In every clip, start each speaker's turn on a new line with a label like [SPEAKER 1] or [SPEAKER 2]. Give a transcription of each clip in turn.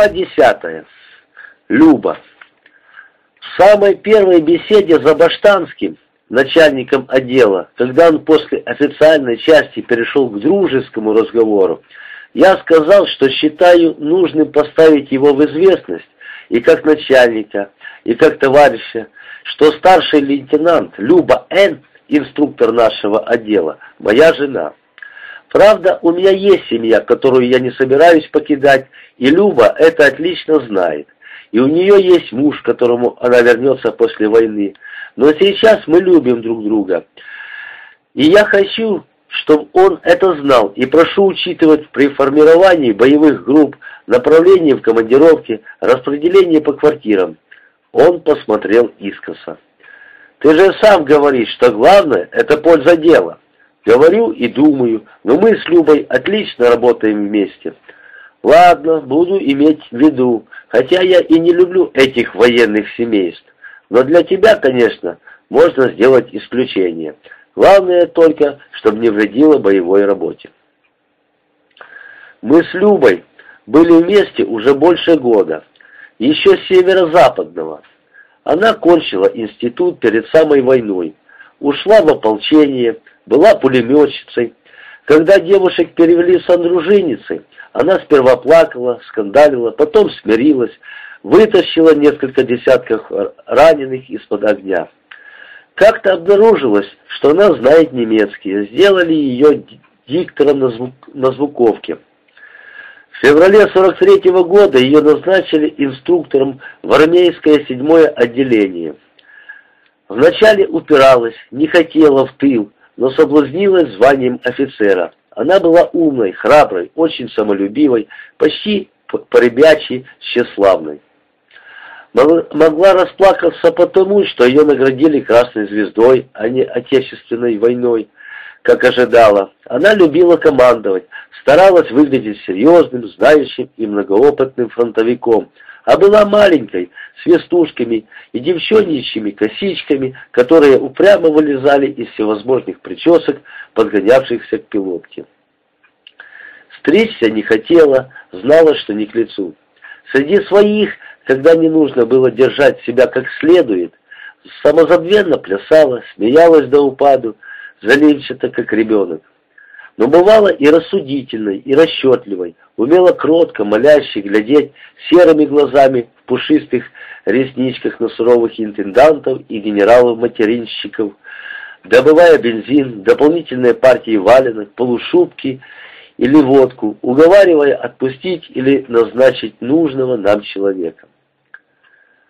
[SPEAKER 1] Глава десятая. Люба. В самой первой беседе за Баштанским, начальником отдела, когда он после официальной части перешел к дружескому разговору, я сказал, что считаю нужным поставить его в известность и как начальника, и как товарища, что старший лейтенант Люба Н., инструктор нашего отдела, моя жена. Правда, у меня есть семья, которую я не собираюсь покидать, и Люба это отлично знает. И у нее есть муж, которому она вернется после войны. Но сейчас мы любим друг друга. И я хочу, чтобы он это знал, и прошу учитывать при формировании боевых групп, направлении в командировке, распределении по квартирам. Он посмотрел искоса. «Ты же сам говоришь, что главное – это польза дела». Говорю и думаю, но мы с Любой отлично работаем вместе. Ладно, буду иметь в виду, хотя я и не люблю этих военных семейств. Но для тебя, конечно, можно сделать исключение. Главное только, чтобы не вредило боевой работе. Мы с Любой были вместе уже больше года, еще с северо-западного. Она кончила институт перед самой войной, ушла в ополчение, была пулеметчицей. Когда девушек перевели с Андружиницы, она сперва плакала, скандалила, потом смирилась, вытащила несколько десятков раненых из-под огня. Как-то обнаружилось, что она знает немецкий, сделали ее диктором на, звук, на звуковке. В феврале 43 -го года ее назначили инструктором в армейское седьмое отделение. Вначале упиралась, не хотела в тыл, но соблазнилась званием офицера. Она была умной, храброй, очень самолюбивой, почти по-ребячьи тщеславной. Могла расплакаться потому, что ее наградили Красной Звездой, а не Отечественной войной, как ожидала. Она любила командовать, старалась выглядеть серьезным, знающим и многоопытным фронтовиком – а была маленькой, с вестушками и девчонничьими косичками, которые упрямо вылезали из всевозможных причесок, подгонявшихся к пилотке. Стричься не хотела, знала, что не к лицу. Среди своих, когда не нужно было держать себя как следует, самозабвенно плясала, смеялась до упаду, заливчато, как ребенок но бывала и рассудительной, и расчетливой, умела кротко, моляще глядеть серыми глазами в пушистых ресничках на суровых интендантов и генералов-материнщиков, добывая бензин, дополнительные партии валенок, полушубки или водку, уговаривая отпустить или назначить нужного нам человека.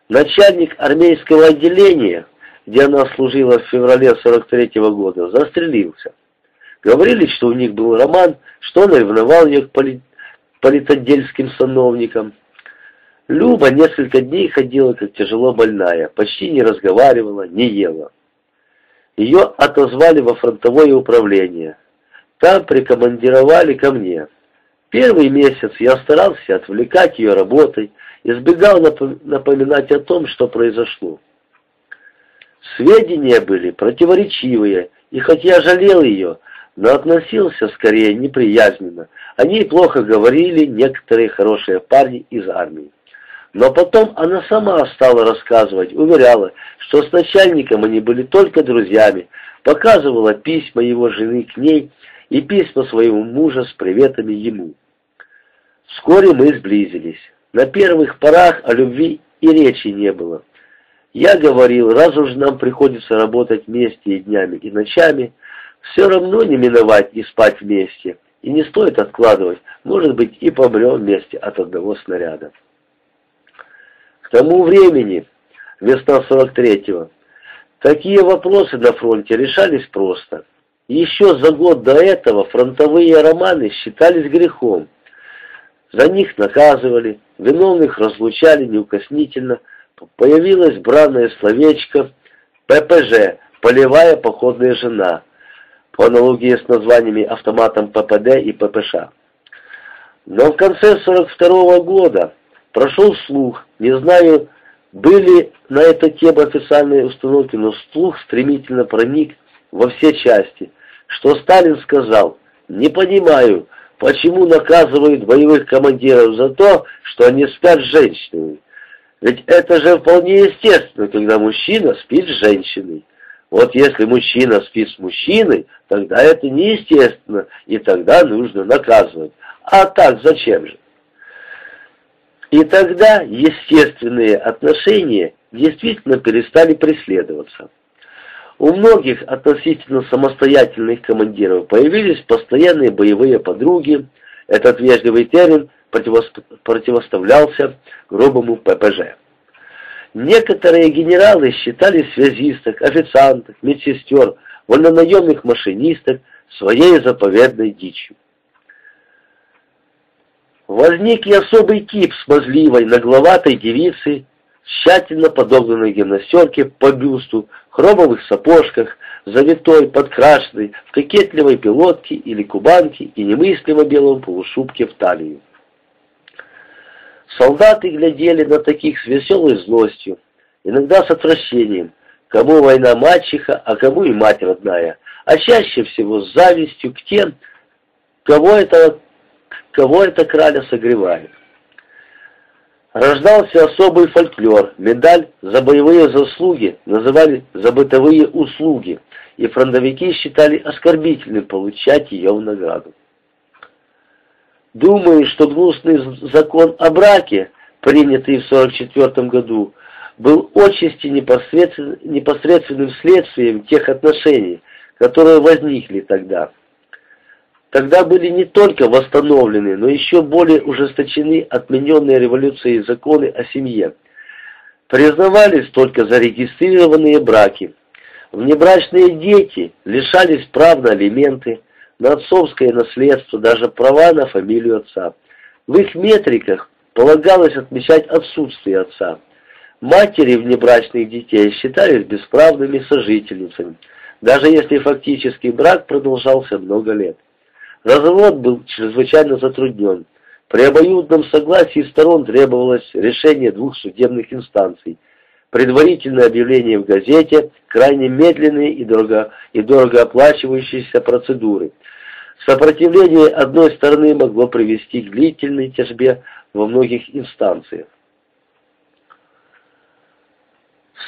[SPEAKER 1] Начальник армейского отделения, где она служила в феврале 43 -го года, застрелился. Говорили, что у них был роман, что он ревновал ее к поли... политотдельским сановникам. Люба несколько дней ходила как тяжело больная, почти не разговаривала, не ела. Ее отозвали во фронтовое управление. Там прикомандировали ко мне. Первый месяц я старался отвлекать ее работой, избегал напоминать о том, что произошло. Сведения были противоречивые, и хоть я жалел ее, но относился скорее неприязненно. О ней плохо говорили некоторые хорошие парни из армии. Но потом она сама стала рассказывать, уверяла, что с начальником они были только друзьями, показывала письма его жены к ней и письма своего мужа с приветами ему. Вскоре мы сблизились. На первых порах о любви и речи не было. Я говорил, раз уж нам приходится работать вместе и днями, и ночами, все равно не миновать и спать вместе. И не стоит откладывать, может быть, и помрем вместе от одного снаряда. К тому времени, весна 43-го, такие вопросы на фронте решались просто. Еще за год до этого фронтовые романы считались грехом. За них наказывали, виновных разлучали неукоснительно, появилось бранное словечко «ППЖ» – «Полевая походная жена», по аналогии с названиями автоматом ППД и ППШ. Но в конце 42 -го года прошел слух, не знаю, были на эту тему официальные установки, но слух стремительно проник во все части, что Сталин сказал, не понимаю, Почему наказывают боевых командиров за то, что они спят с женщинами? Ведь это же вполне естественно, когда мужчина спит с женщиной. Вот если мужчина спит с мужчиной, тогда это неестественно, и тогда нужно наказывать. А так зачем же? И тогда естественные отношения действительно перестали преследоваться. У многих относительно самостоятельных командиров появились постоянные боевые подруги. Этот вежливый термин противоставлялся грубому ППЖ. Некоторые генералы считали связисток, официанток, медсестер, вольнонаемных машинисток своей заповедной дичью. Возник и особый тип смазливой, нагловатой девицы, тщательно подогнанной гимнастерке по бюсту, хромовых сапожках, завитой, подкрашенной, в кокетливой пилотке или кубанке и немыслимо белом полушубке в талию. Солдаты глядели на таких с веселой злостью, иногда с отвращением, кому война мачеха, а кому и мать родная, а чаще всего с завистью к тем, кого это, кого это краля согревает. Рождался особый фольклор, медаль за боевые заслуги называли за бытовые услуги, и фронтовики считали оскорбительным получать ее в награду. Думаю, что гнусный закон о браке, принятый в 1944 году, был отчасти непосредствен, непосредственным следствием тех отношений, которые возникли тогда. Тогда были не только восстановлены, но еще более ужесточены отмененные революцией законы о семье. Признавались только зарегистрированные браки. Внебрачные дети лишались прав на алименты, на отцовское наследство, даже права на фамилию отца. В их метриках полагалось отмечать отсутствие отца. Матери внебрачных детей считались бесправными сожительницами, даже если фактический брак продолжался много лет. Развод был чрезвычайно затруднен. При обоюдном согласии сторон требовалось решение двух судебных инстанций, предварительное объявление в газете, крайне медленные и, дорого, и дорогооплачивающиеся процедуры. Сопротивление одной стороны могло привести к длительной тяжбе во многих инстанциях.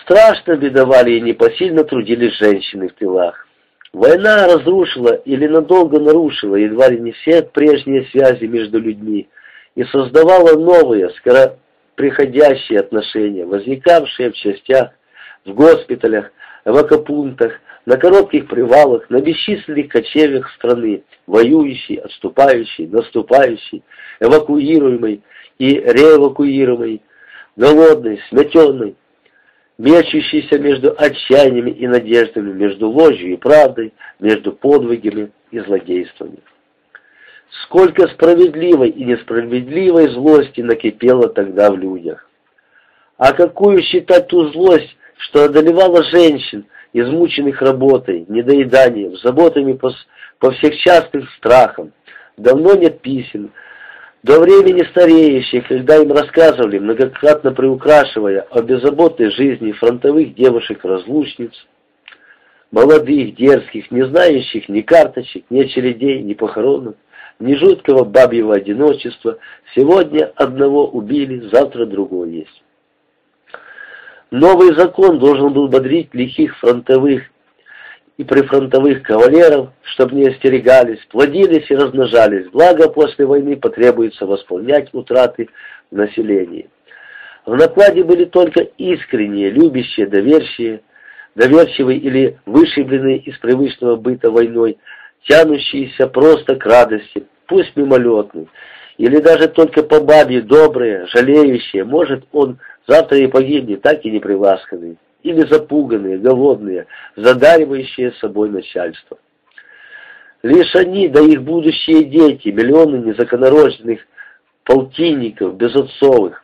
[SPEAKER 1] Страшно бедовали и непосильно трудились женщины в тылах. Война разрушила или надолго нарушила едва ли не все прежние связи между людьми и создавала новые, скоро приходящие отношения, возникавшие в частях, в госпиталях, в акапунктах, на коротких привалах, на бесчисленных кочевьях страны, воюющей, отступающей, наступающей, эвакуируемой и реэвакуируемой, голодной, сметенной, мечущийся между отчаяниями и надеждами, между ложью и правдой, между подвигами и злодействами. Сколько справедливой и несправедливой злости накипело тогда в людях. А какую считать ту злость, что одолевала женщин, измученных работой, недоеданием, заботами по, по всех частым страхам? Давно нет писем, до времени стареющих, когда им рассказывали, многократно приукрашивая о беззаботной жизни фронтовых девушек-разлучниц, молодых, дерзких, не знающих ни карточек, ни очередей, ни похоронов, ни жуткого бабьего одиночества, сегодня одного убили, завтра другого есть. Новый закон должен был бодрить лихих фронтовых и прифронтовых кавалеров, чтобы не остерегались, плодились и размножались, благо после войны потребуется восполнять утраты в населении. В накладе были только искренние, любящие, доверчивые, доверчивые или вышибленные из привычного быта войной, тянущиеся просто к радости, пусть мимолетной, или даже только по бабе добрые, жалеющие, может он завтра и погибнет, так и не приласканный или запуганные, голодные, задаривающие собой начальство. Лишь они, да их будущие дети, миллионы незаконорожденных полтинников, безотцовых.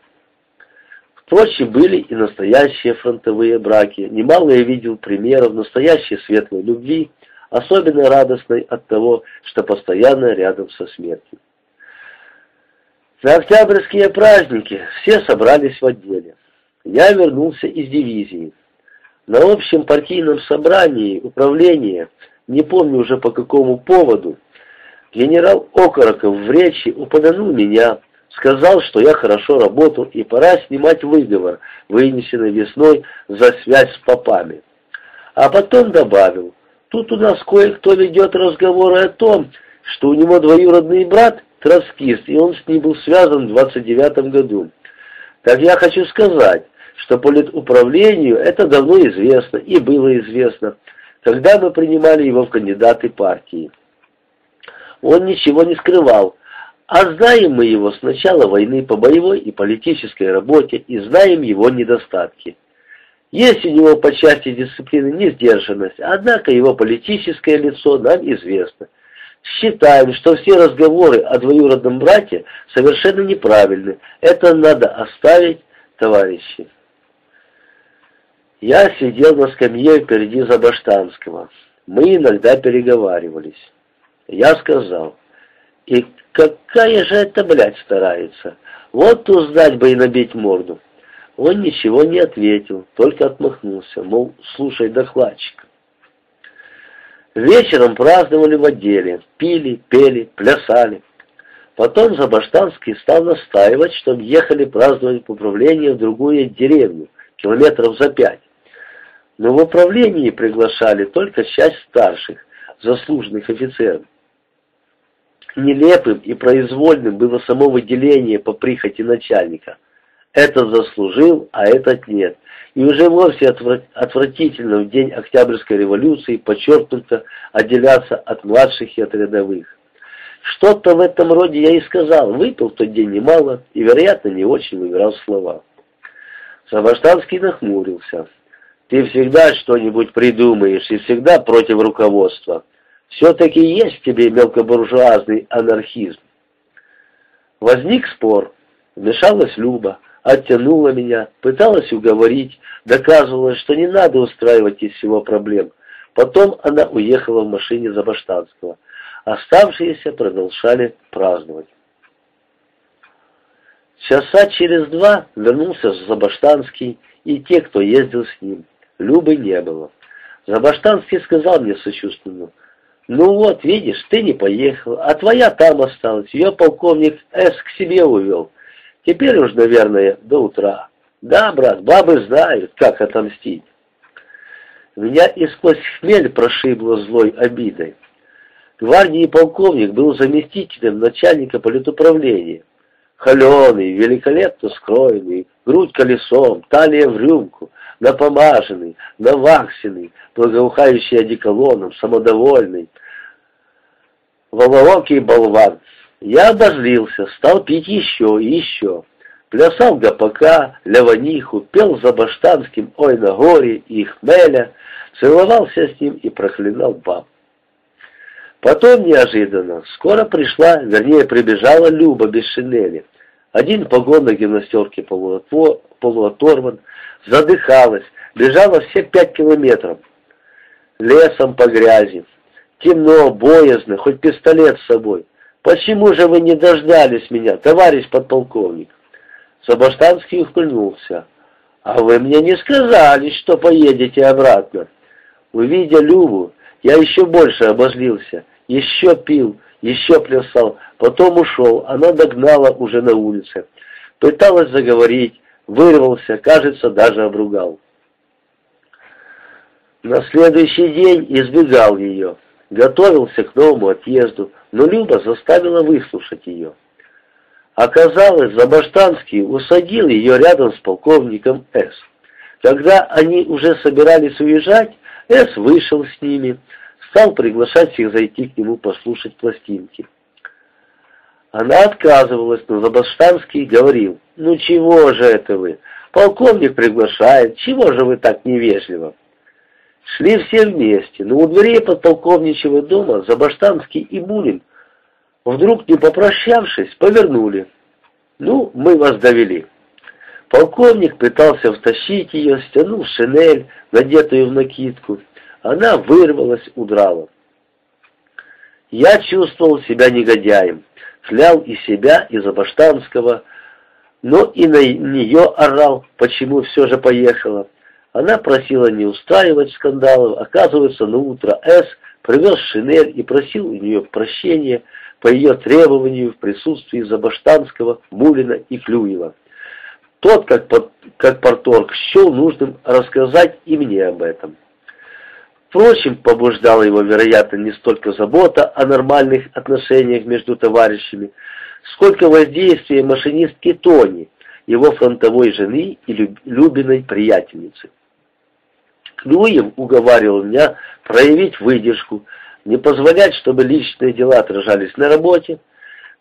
[SPEAKER 1] Впрочем, были и настоящие фронтовые браки. Немало я видел примеров настоящей светлой любви, особенно радостной от того, что постоянно рядом со смертью. На октябрьские праздники все собрались в отделе. Я вернулся из дивизии. На общем партийном собрании управления, не помню уже по какому поводу, Генерал Окороков в речи упомянул меня, сказал, что я хорошо работал и пора снимать выговор, вынесенный весной за связь с попами. А потом добавил, тут у нас кое-кто ведет разговоры о том, что у него двоюродный брат троцкист, и он с ним был связан в 29 году. Так я хочу сказать, что политуправлению это давно известно и было известно, когда мы принимали его в кандидаты партии. Он ничего не скрывал, а знаем мы его с начала войны по боевой и политической работе и знаем его недостатки. Есть у него по части дисциплины несдержанность, однако его политическое лицо нам известно. Считаем, что все разговоры о двоюродном брате совершенно неправильны. Это надо оставить, товарищи. Я сидел на скамье впереди Забаштанского. Мы иногда переговаривались. Я сказал, и какая же это, блядь, старается? Вот узнать бы и набить морду. Он ничего не ответил, только отмахнулся, мол, слушай докладчика. Вечером праздновали в отделе, пили, пели, плясали. Потом Забаштанский стал настаивать, чтобы ехали праздновать управление в другую деревню, километров за пять. Но в управлении приглашали только часть старших, заслуженных офицеров. Нелепым и произвольным было само выделение по прихоти начальника. Этот заслужил, а этот нет. И уже вовсе отвратительно в день Октябрьской революции подчеркнуто отделяться от младших и от рядовых. Что-то в этом роде я и сказал, выпил в тот день немало и, вероятно, не очень выбирал слова. Сабаштанский нахмурился. «Ты всегда что-нибудь придумаешь и всегда против руководства. Все-таки есть в тебе мелкобуржуазный анархизм». Возник спор. Вмешалась Люба оттянула меня, пыталась уговорить, доказывала, что не надо устраивать из всего проблем. Потом она уехала в машине Забаштанского. Оставшиеся продолжали праздновать. Часа через два вернулся Забаштанский и те, кто ездил с ним. Любы не было. Забаштанский сказал мне сочувственно, «Ну вот, видишь, ты не поехал, а твоя там осталась, ее полковник С. к себе увел. Теперь уж, наверное, до утра. Да, брат, бабы знают, как отомстить. Меня и сквозь хмель прошибло злой обидой. Гвардии полковник был заместителем начальника политуправления. Холеный, великолепно скроенный, грудь колесом, талия в рюмку, напомаженный, наваксенный, благоухающий одеколоном, самодовольный. Волоокий болван, я обозлился, стал пить еще и еще. Плясал ГПК, Леваниху, пел за Баштанским «Ой на горе» и «Хмеля», целовался с ним и проклинал баб. Потом неожиданно, скоро пришла, вернее прибежала Люба без шинели. Один погон на гимнастерке полуоторван, задыхалась, бежала все пять километров. Лесом по грязи. Темно, боязно, хоть пистолет с собой. «Почему же вы не дождались меня, товарищ подполковник?» Сабаштанский ухмыльнулся. «А вы мне не сказали, что поедете обратно». Увидя Любу, я еще больше обозлился, еще пил, еще плясал, потом ушел, она догнала уже на улице. Пыталась заговорить, вырвался, кажется, даже обругал. На следующий день избегал ее, готовился к новому отъезду, но Люба заставила выслушать ее. Оказалось, Забаштанский усадил ее рядом с полковником С. Когда они уже собирались уезжать, С вышел с ними, стал приглашать их зайти к нему послушать пластинки. Она отказывалась, но Забаштанский говорил, «Ну чего же это вы? Полковник приглашает, чего же вы так невежливо?» Шли все вместе, но у дверей подполковничьего дома Забаштанский и Бунин, вдруг не попрощавшись, повернули. Ну, мы вас довели. Полковник пытался втащить ее, стянул шинель, надетую в накидку. Она вырвалась, удрала. Я чувствовал себя негодяем, клял и себя, и Забаштанского, но и на нее орал, почему все же поехала. Она просила не устраивать скандалов. Оказывается, на утро С. привез шинель и просил у нее прощения, по ее требованию в присутствии Забаштанского, Мулина и Клюева. Тот, как, как порторг, счел нужным рассказать и мне об этом. Впрочем, побуждала его, вероятно, не столько забота о нормальных отношениях между товарищами, сколько воздействие машинистки Тони, его фронтовой жены и Любиной приятельницы. Клюев уговаривал меня проявить выдержку, не позволять, чтобы личные дела отражались на работе.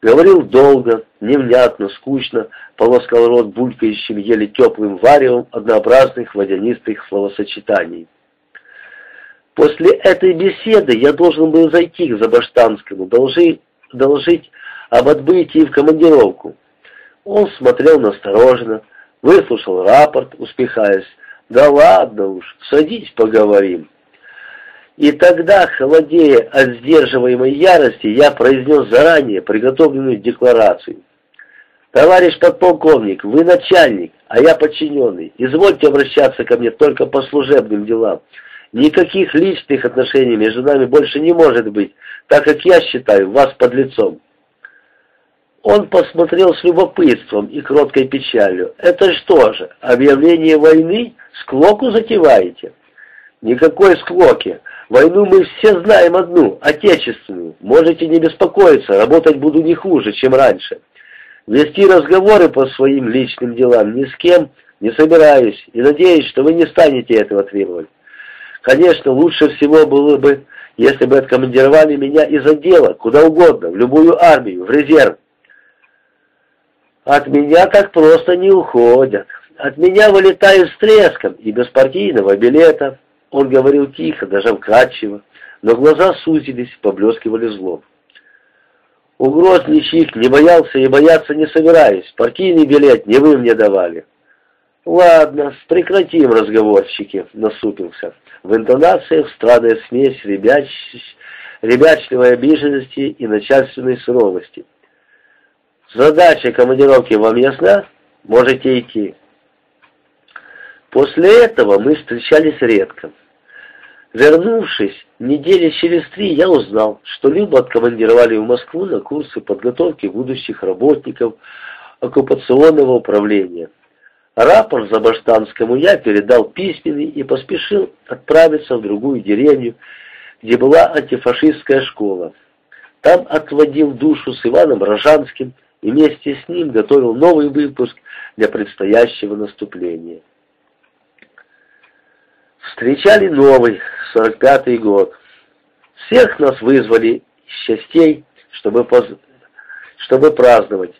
[SPEAKER 1] Говорил долго, невнятно, скучно, полоскал рот булькающим, еле теплым варевом однообразных водянистых словосочетаний. После этой беседы я должен был зайти к Забаштанскому, должи, доложить об отбытии в командировку. Он смотрел настороженно, выслушал рапорт, успехаясь. «Да ладно уж, садись, поговорим». И тогда, холодея от сдерживаемой ярости, я произнес заранее приготовленную декларацию. «Товарищ подполковник, вы начальник, а я подчиненный. Извольте обращаться ко мне только по служебным делам. Никаких личных отношений между нами больше не может быть, так как я считаю вас под лицом. Он посмотрел с любопытством и кроткой печалью. «Это что же, объявление войны? Склоку затеваете?» «Никакой склоки. Войну мы все знаем одну, отечественную. Можете не беспокоиться, работать буду не хуже, чем раньше. Вести разговоры по своим личным делам ни с кем не собираюсь и надеюсь, что вы не станете этого требовать. Конечно, лучше всего было бы, если бы откомандировали меня из отдела, куда угодно, в любую армию, в резерв. От меня так просто не уходят. От меня вылетают с треском и без партийного билета. Он говорил тихо, даже вкрадчиво, но глаза сузились, поблескивали злом. Угроз ничьих не боялся и бояться не собираюсь. Партийный билет не вы мне давали. Ладно, прекратим разговорчики, насупился. В интонациях странная смесь ребяч... ребячливой обиженности и начальственной суровости. Задача командировки вам ясна? Можете идти. После этого мы встречались редко. Вернувшись недели через три, я узнал, что Любу откомандировали в Москву на курсы подготовки будущих работников оккупационного управления. Рапорт Забаштанскому я передал письменный и поспешил отправиться в другую деревню, где была антифашистская школа. Там отводил душу с Иваном Рожанским, и вместе с ним готовил новый выпуск для предстоящего наступления. Встречали новый, 45-й год. Всех нас вызвали частей, чтобы, поз... чтобы праздновать.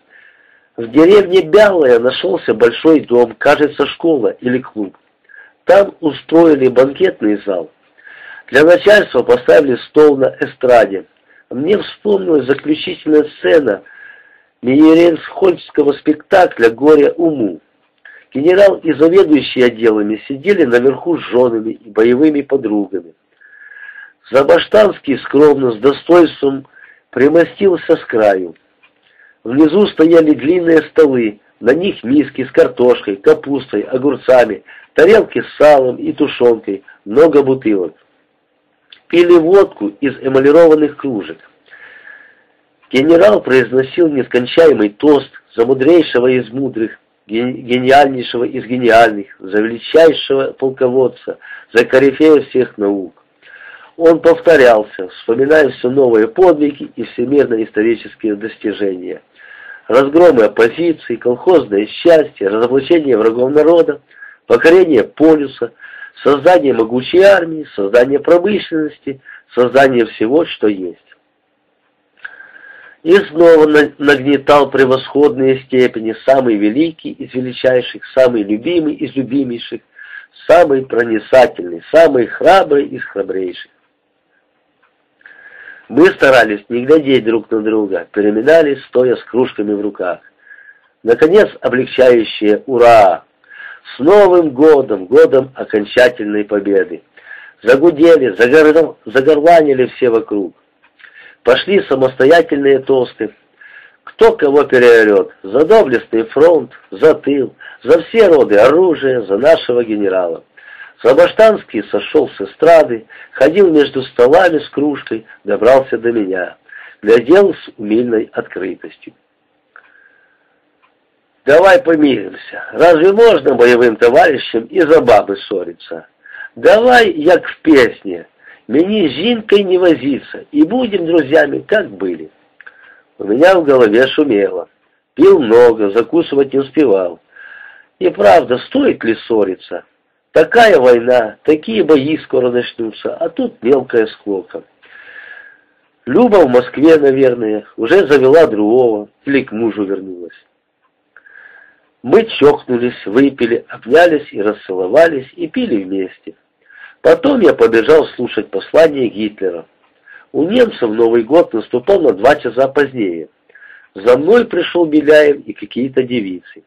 [SPEAKER 1] В деревне Бялая нашелся большой дом, кажется, школа или клуб. Там устроили банкетный зал. Для начальства поставили стол на эстраде. Мне вспомнилась заключительная сцена – Мейеренсхольдского спектакля «Горе уму». Генерал и заведующие отделами сидели наверху с женами и боевыми подругами. Забаштанский скромно, с достоинством, примостился с краю. Внизу стояли длинные столы, на них миски с картошкой, капустой, огурцами, тарелки с салом и тушенкой, много бутылок. Пили водку из эмалированных кружек. Генерал произносил нескончаемый тост за мудрейшего из мудрых, гениальнейшего из гениальных, за величайшего полководца, за корифея всех наук. Он повторялся, вспоминая все новые подвиги и всемирно-исторические достижения. Разгромы оппозиции, колхозное счастье, разоблачение врагов народа, покорение полюса, создание могучей армии, создание промышленности, создание всего, что есть и снова нагнетал превосходные степени, самый великий из величайших, самый любимый из любимейших, самый проницательный, самый храбрый из храбрейших. Мы старались не глядеть друг на друга, переминались, стоя с кружками в руках. Наконец, облегчающее «Ура!» С Новым годом, годом окончательной победы! Загудели, загор... загорланили все вокруг. Пошли самостоятельные тосты. Кто кого переорет? За доблестный фронт, за тыл, за все роды оружия, за нашего генерала. Забаштанский сошел с эстрады, ходил между столами с кружкой, добрался до меня. глядел с умильной открытостью. Давай помиримся. Разве можно боевым товарищам из-за бабы ссориться? Давай, як в песне, мені з жінкою не возиться, и будем друзьями, как были. У меня в голове шумело. Пил много, закусывать не успевал. И правда, стоит ли ссориться? Такая война, такие бои скоро начнутся, а тут мелкая склока. Люба в Москве, наверное, уже завела другого или к мужу вернулась. Мы чокнулись, выпили, обнялись и расцеловались, и пили вместе. Потом я побежал слушать послание Гитлера. У немцев Новый год наступал на два часа позднее. За мной пришел Беляев и какие-то девицы.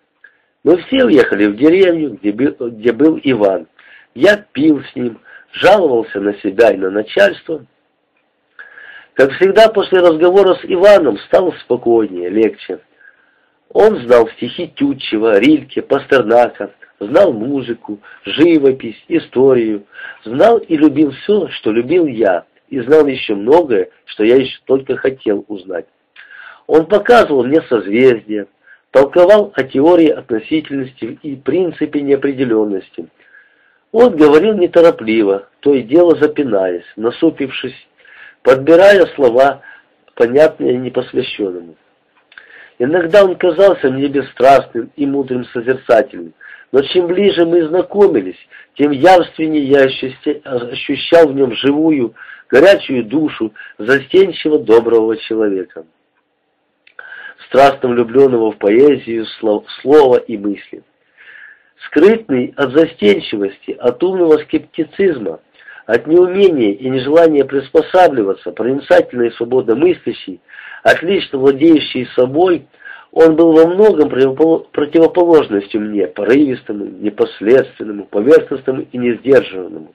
[SPEAKER 1] Мы все уехали в деревню, где был, где был Иван. Я пил с ним, жаловался на себя и на начальство. Как всегда, после разговора с Иваном стало спокойнее, легче. Он знал стихи Тютчева, Рильке, Пастернака, знал музыку, живопись, историю, знал и любил все, что любил я, и знал еще многое, что я еще только хотел узнать. Он показывал мне созвездия, толковал о теории относительности и принципе неопределенности. Он говорил неторопливо, то и дело запинаясь, насупившись, подбирая слова, понятные непосвященному. Иногда он казался мне бесстрастным и мудрым созерцателем, но чем ближе мы знакомились, тем явственнее я ощущал в нем живую, горячую душу застенчиво доброго человека, страстно влюбленного в поэзию, слова и мысли. Скрытный от застенчивости, от умного скептицизма, от неумения и нежелания приспосабливаться, проницательный и свободно мыслящий, отлично владеющий собой, он был во многом противоположностью мне, порывистому, непоследственному, поверхностному и несдержанному.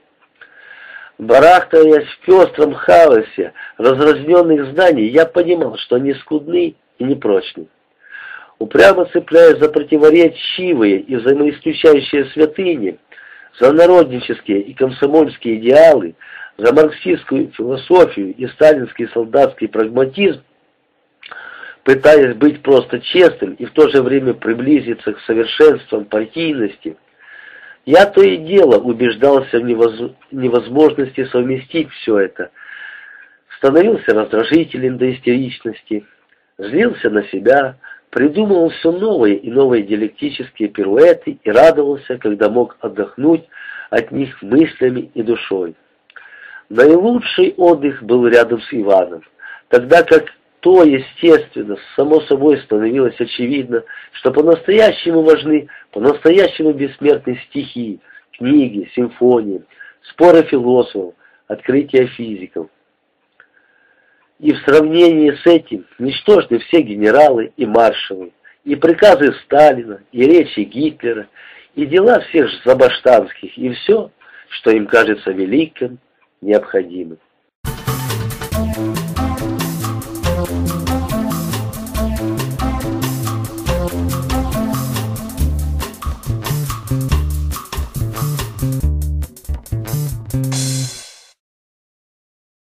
[SPEAKER 1] Барахтаясь в пестром хаосе разразненных зданий, я понимал, что они скудны и непрочны. Упрямо цепляясь за противоречивые и взаимоисключающие святыни, за народнические и комсомольские идеалы, за марксистскую философию и сталинский солдатский прагматизм, пытаясь быть просто честным и в то же время приблизиться к совершенствам партийности, я то и дело убеждался в невозможности совместить все это, становился раздражителен до истеричности, злился на себя, придумывал все новые и новые диалектические пируэты и радовался, когда мог отдохнуть от них мыслями и душой. Наилучший отдых был рядом с Иваном, тогда как то, естественно, само собой становилось очевидно, что по-настоящему важны, по-настоящему бессмертны стихи, книги, симфонии, споры философов, открытия физиков. И в сравнении с этим ничтожны все генералы и маршалы, и приказы Сталина, и речи Гитлера, и дела всех забаштанских, и все, что им кажется великим, необходимым.